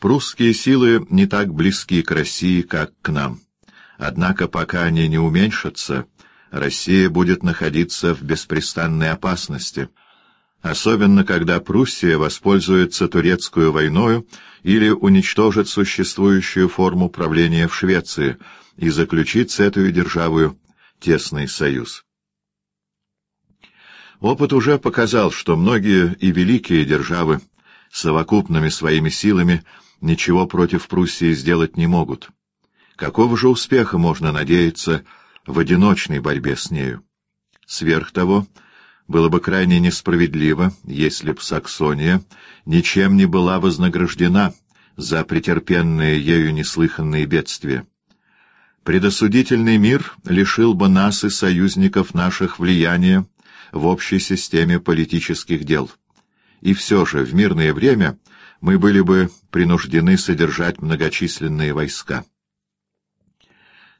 Прусские силы не так близки к России, как к нам. Однако пока они не уменьшатся, Россия будет находиться в беспрестанной опасности, особенно когда Пруссия воспользуется турецкую войною или уничтожит существующую форму правления в Швеции и заключит с этой державой тесный союз. Опыт уже показал, что многие и великие державы совокупными своими силами ничего против Пруссии сделать не могут. Какого же успеха можно надеяться в одиночной борьбе с нею? Сверх того, было бы крайне несправедливо, если б Саксония ничем не была вознаграждена за претерпенные ею неслыханные бедствия. Предосудительный мир лишил бы нас и союзников наших влияния в общей системе политических дел. И все же в мирное время мы были бы принуждены содержать многочисленные войска.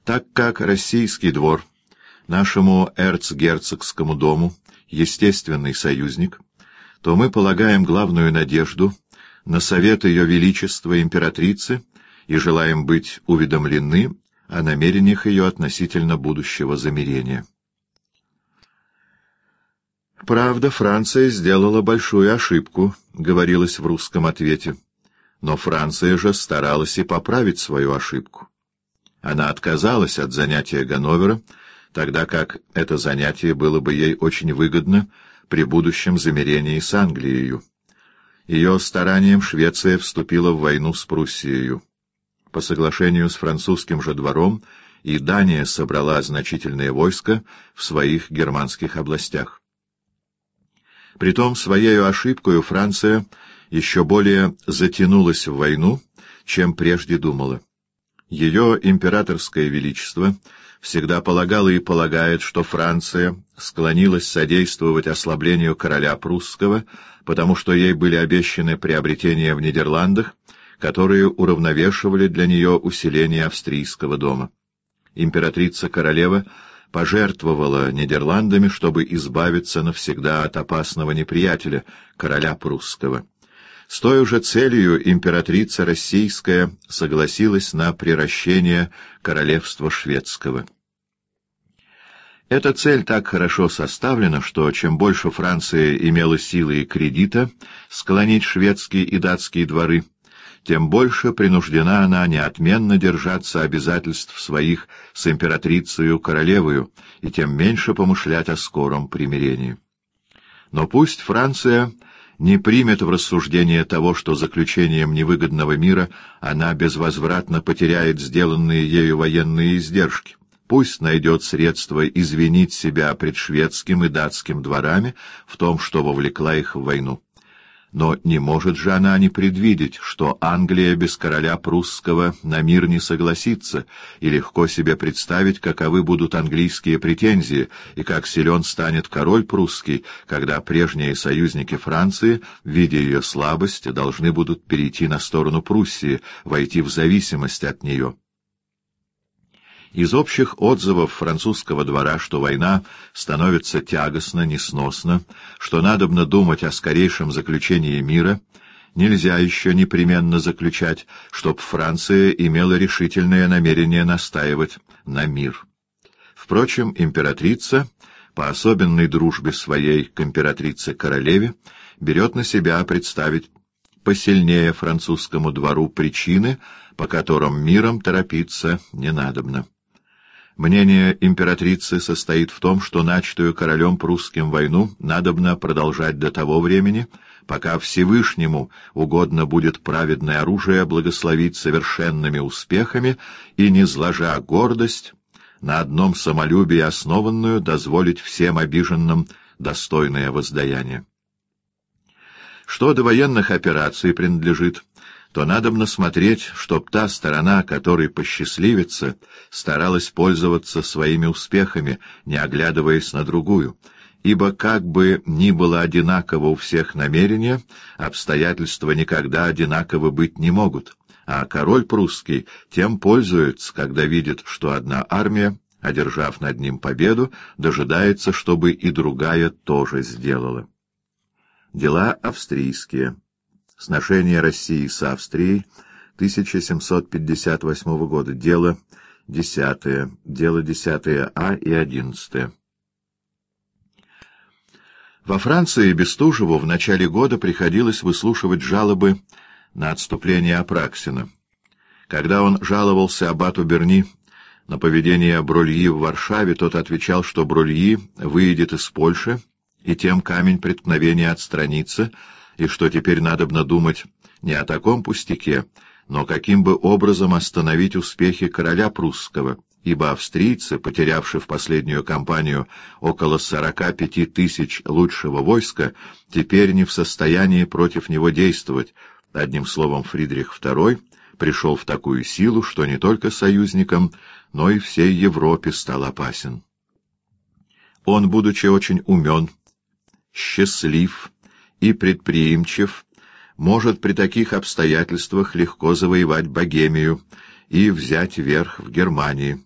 Так как российский двор нашему эрцгерцогскому дому естественный союзник, то мы полагаем главную надежду на совет Ее Величества императрицы и желаем быть уведомлены о намерениях ее относительно будущего замирения. Правда, Франция сделала большую ошибку, говорилось в русском ответе. Но Франция же старалась и поправить свою ошибку. Она отказалась от занятия Ганновера, тогда как это занятие было бы ей очень выгодно при будущем замирении с Англией. Ее старанием Швеция вступила в войну с Пруссией. По соглашению с французским же двором и Дания собрала значительное войско в своих германских областях. Притом своей ошибкой Франция еще более затянулась в войну, чем прежде думала. Ее императорское величество всегда полагало и полагает, что Франция склонилась содействовать ослаблению короля прусского, потому что ей были обещаны приобретения в Нидерландах, которые уравновешивали для нее усиление австрийского дома. Императрица-королева — пожертвовала Нидерландами, чтобы избавиться навсегда от опасного неприятеля, короля прусского. С той же целью императрица российская согласилась на приращение королевства шведского. Эта цель так хорошо составлена, что чем больше Франция имела силы и кредита склонить шведские и датские дворы, тем больше принуждена она неотменно держаться обязательств своих с императрицею королевою, и тем меньше помышлять о скором примирении. Но пусть Франция не примет в рассуждение того, что заключением невыгодного мира она безвозвратно потеряет сделанные ею военные издержки. Пусть найдет средства извинить себя пред шведским и датским дворами в том, что вовлекла их в войну. Но не может же она не предвидеть, что Англия без короля прусского на мир не согласится, и легко себе представить, каковы будут английские претензии, и как силен станет король прусский, когда прежние союзники Франции, видя ее слабость, должны будут перейти на сторону Пруссии, войти в зависимость от нее. Из общих отзывов французского двора, что война становится тягостно, несносно, что надобно думать о скорейшем заключении мира, нельзя еще непременно заключать, чтоб Франция имела решительное намерение настаивать на мир. Впрочем, императрица, по особенной дружбе своей к императрице-королеве, берет на себя представить посильнее французскому двору причины, по которым миром торопиться не надобно. Мнение императрицы состоит в том, что начатую королем прусским войну надобно продолжать до того времени, пока Всевышнему угодно будет праведное оружие благословить совершенными успехами и, не зложа гордость, на одном самолюбии основанную дозволить всем обиженным достойное воздаяние. Что до военных операций принадлежит, то надобно смотреть, чтоб та сторона, которой посчастливится, старалась пользоваться своими успехами, не оглядываясь на другую, ибо как бы ни было одинаково у всех намерения, обстоятельства никогда одинаково быть не могут, а король прусский тем пользуется, когда видит, что одна армия, одержав над ним победу, дожидается, чтобы и другая тоже сделала. Дела австрийские Сношения России с Австрией 1758 года. Дело 10. Дело 10 А и 11. Во Франции Бестужеву в начале года приходилось выслушивать жалобы на отступление Апраксина. Когда он жаловался аббату Берни на поведение Брольи в Варшаве, тот отвечал, что Брольи выйдет из Польши, и тем камень преткновения отстранится, и что теперь надобно думать не о таком пустяке, но каким бы образом остановить успехи короля прусского, ибо австрийцы, потерявшие в последнюю кампанию около сорока пяти тысяч лучшего войска, теперь не в состоянии против него действовать. Одним словом, Фридрих II пришел в такую силу, что не только союзникам, но и всей Европе стал опасен. Он, будучи очень умен, счастлив и предприимчив, может при таких обстоятельствах легко завоевать Богемию и взять верх в Германии,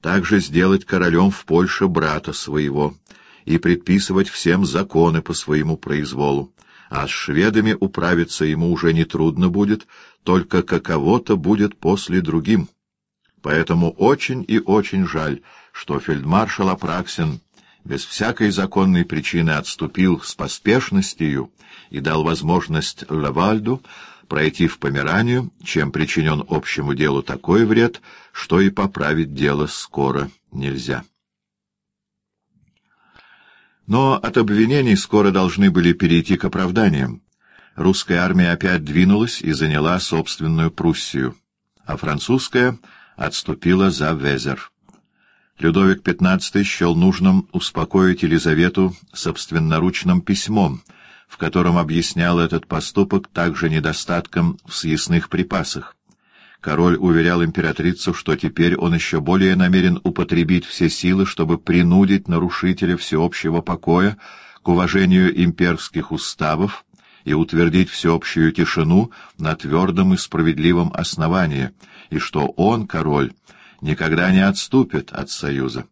также сделать королем в Польше брата своего и предписывать всем законы по своему произволу, а с шведами управиться ему уже нетрудно будет, только каково-то будет после другим. Поэтому очень и очень жаль, что фельдмаршал Апраксин без всякой законной причины отступил с поспешностью и дал возможность Лавальду пройти в Померанию, чем причинен общему делу такой вред, что и поправить дело скоро нельзя. Но от обвинений скоро должны были перейти к оправданиям. Русская армия опять двинулась и заняла собственную Пруссию, а французская отступила за Везер. Людовик XV счел нужным успокоить Елизавету собственноручным письмом, в котором объяснял этот поступок также недостатком в съестных припасах. Король уверял императрицу, что теперь он еще более намерен употребить все силы, чтобы принудить нарушителя всеобщего покоя к уважению имперских уставов и утвердить всеобщую тишину на твердом и справедливом основании, и что он, король, никогда не отступит от союза.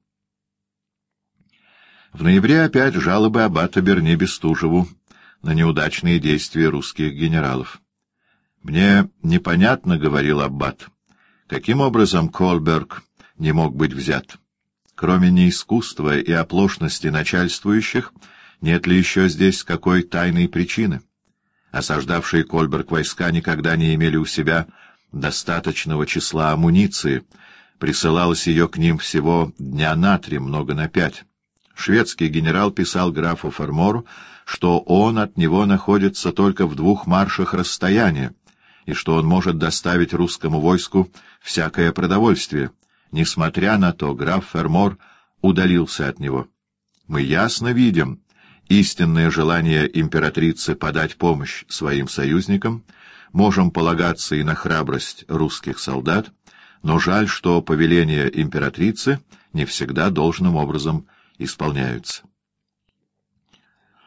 В ноябре опять жалобы аббата Берни Бестужеву на неудачные действия русских генералов. «Мне непонятно, — говорил аббат, — каким образом Колберг не мог быть взят. Кроме неискусства и оплошности начальствующих, нет ли еще здесь какой тайной причины? Осаждавшие Кольберг войска никогда не имели у себя достаточного числа амуниции — Присылалось ее к ним всего дня на три, много на пять. Шведский генерал писал графу Фермору, что он от него находится только в двух маршах расстояния, и что он может доставить русскому войску всякое продовольствие. Несмотря на то, граф Фермор удалился от него. Мы ясно видим истинное желание императрицы подать помощь своим союзникам, можем полагаться и на храбрость русских солдат, но жаль, что повеления императрицы не всегда должным образом исполняются.